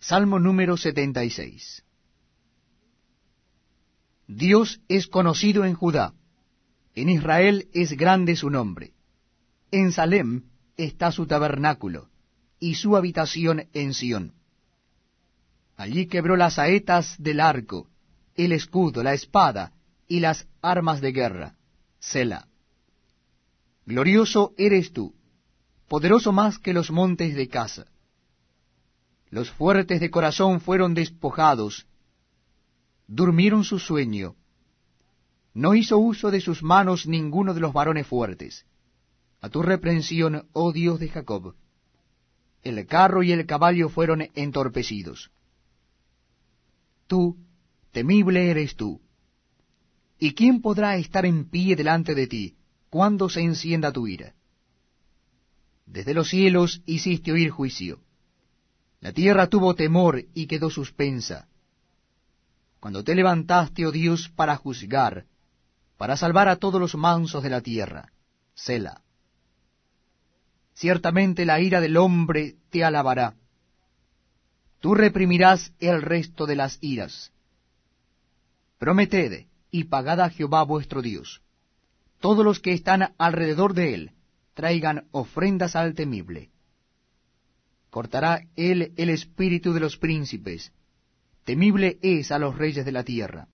Salmo número 76. Dios es conocido en Judá, en Israel es grande su nombre. En Salem está su tabernáculo, y su habitación en Sión. Allí quebró las saetas del arco, el escudo, la espada y las armas de guerra. Sela. Glorioso eres tú, poderoso más que los montes de casa. Los fuertes de corazón fueron despojados, durmieron su sueño. No hizo uso de sus manos ninguno de los varones fuertes. A tu reprensión, oh Dios de Jacob. El carro y el caballo fueron entorpecidos. Tú, temible eres tú. ¿Y quién podrá estar en pie delante de ti cuando se encienda tu ira? Desde los cielos hiciste oír juicio. La tierra tuvo temor y quedó suspensa. Cuando te levantaste, oh Dios, para juzgar, para salvar a todos los mansos de la tierra. Sela. Ciertamente la ira del hombre te alabará. Tú reprimirás el resto de las iras. Prometed y pagad a Jehová vuestro Dios. Todos los que están alrededor de él traigan ofrendas al temible. Cortará él el espíritu de los príncipes. Temible es a los reyes de la tierra.